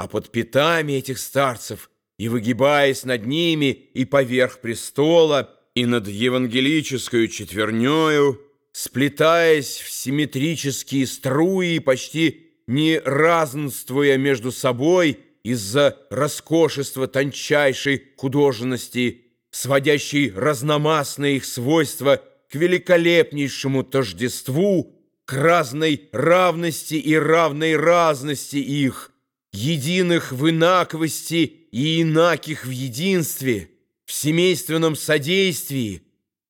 а под пятами этих старцев и выгибаясь над ними и поверх престола, и над евангелической четвернёю, сплетаясь в симметрические струи, почти не разнствуя между собой из-за роскошества тончайшей художественности, сводящей разномастные их свойства к великолепнейшему тождеству, к разной равности и равной разности их, единых в инаковости и инаких в единстве, в семейственном содействии,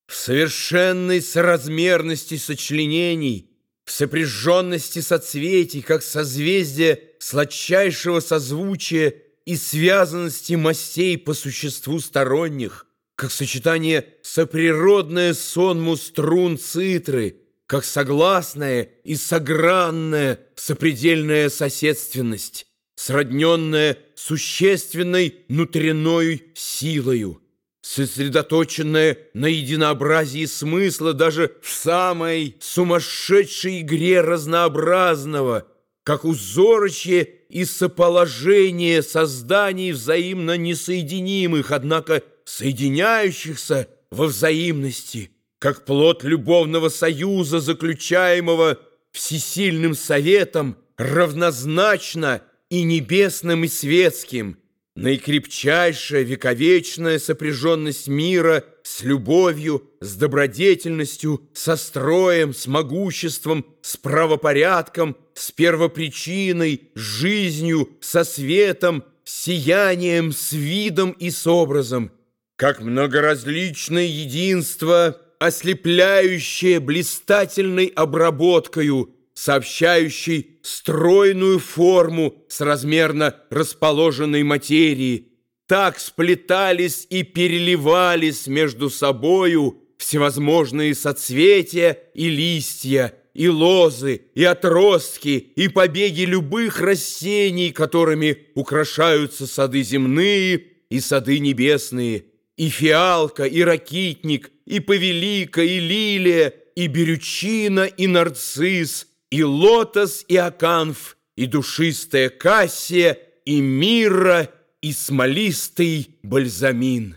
в совершенной соразмерности сочленений, в сопряженности соцветий, как созвездие сладчайшего созвучия и связанности мастей по существу сторонних, как сочетание соприродное сонму струн цитры, как согласная и согранная сопредельная соседственность, сродненная существенной внутренней силою, сосредоточенная на единообразии смысла даже в самой сумасшедшей игре разнообразного, как узорочье и соположение созданий взаимно несоединимых, однако соединяющихся во взаимности, как плод любовного союза, заключаемого всесильным советом, равнозначно и небесным, и светским, наикрепчайшая вековечная сопряженность мира с любовью, с добродетельностью, со строем, с могуществом, с правопорядком, с первопричиной, с жизнью, со светом, с сиянием, с видом и с образом, как многоразличное единство, ослепляющее блистательной обработкою, сообщающей стройную форму с размерно расположенной материи, так сплетались и переливались между собою всевозможные соцветия и листья, и лозы, и отростки, и побеги любых растений, которыми украшаются сады земные и сады небесные, и фиалка, и ракитник, и повелика, и лилия, и берючина, и нарцисс, и лотос, и аканф, и душистая кассия, и мира, и смолистый бальзамин.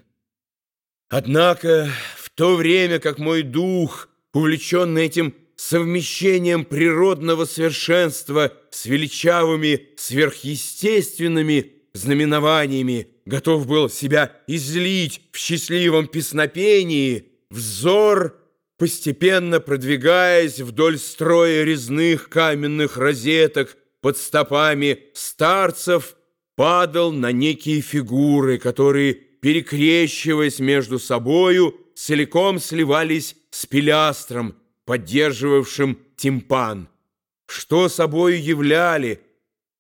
Однако в то время, как мой дух, увлеченный этим совмещением природного совершенства с величавыми сверхъестественными знаменованиями, готов был себя излить в счастливом песнопении, взор, постепенно продвигаясь вдоль строя резных каменных розеток под стопами старцев, падал на некие фигуры, которые, перекрещиваясь между собою, целиком сливались с пилястром, поддерживавшим тимпан. Что собою являли –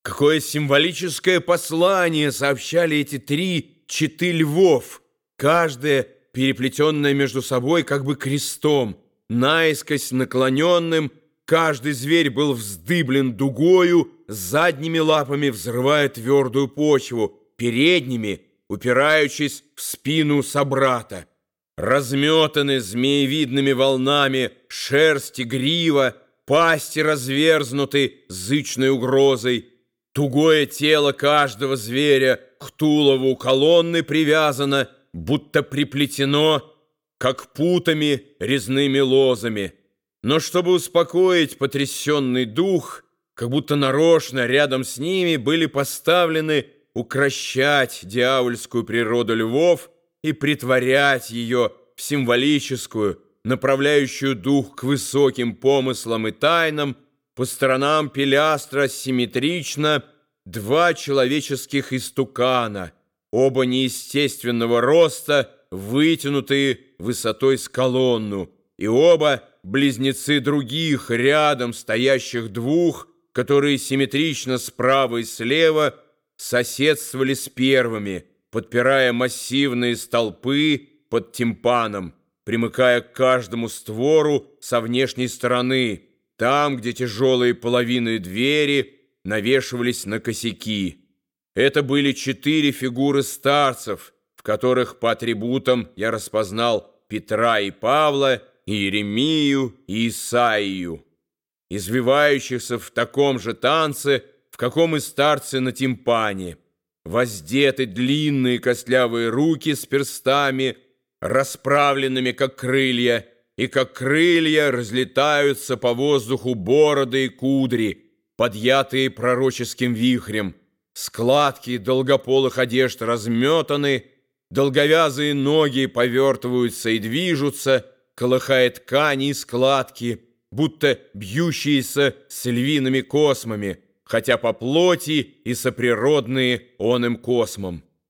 Какое символическое послание сообщали эти три читы львов, каждая переплетенная между собой как бы крестом, наискось наклоненным, каждый зверь был вздыблен дугою, задними лапами взрывая твердую почву, передними, упираючись в спину собрата. Разметаны змеевидными волнами шерсти грива, пасти разверзнуты зычной угрозой, Тугое тело каждого зверя к тулову колонны привязано, будто приплетено, как путами резными лозами. Но чтобы успокоить потрясенный дух, как будто нарочно рядом с ними были поставлены укращать дьявольскую природу львов и притворять ее в символическую, направляющую дух к высоким помыслам и тайнам, по сторонам пилястра симметрично два человеческих истукана, оба неестественного роста, вытянутые высотой с колонну, и оба близнецы других, рядом стоящих двух, которые симметрично справа и слева соседствовали с первыми, подпирая массивные столпы под тимпаном, примыкая к каждому створу со внешней стороны, там, где тяжелые половины двери навешивались на косяки. Это были четыре фигуры старцев, в которых по атрибутам я распознал Петра и Павла, и Еремию, и Исаию. Извивающихся в таком же танце в каком и старцы на тимпане. Воздеты длинные костлявые руки с перстами, расправленными, как крылья, и как крылья разлетаются по воздуху бороды и кудри, подъятые пророческим вихрем. Складки долгополых одежд разметаны, долговязые ноги повертываются и движутся, колыхая ткани и складки, будто бьющиеся с львиными космами, хотя по плоти и соприродные он им космом.